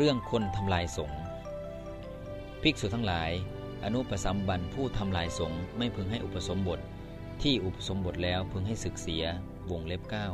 เรื่องคนทำลายสงฆ์ภิกษุทั้งหลาย อนุปสัมบันผู้ทำลายสงฆ์ไม่พึงให้อุปสมบท ที่อุปสมบทแล้วพึงให้ศึกเสียวงเล็บเก้า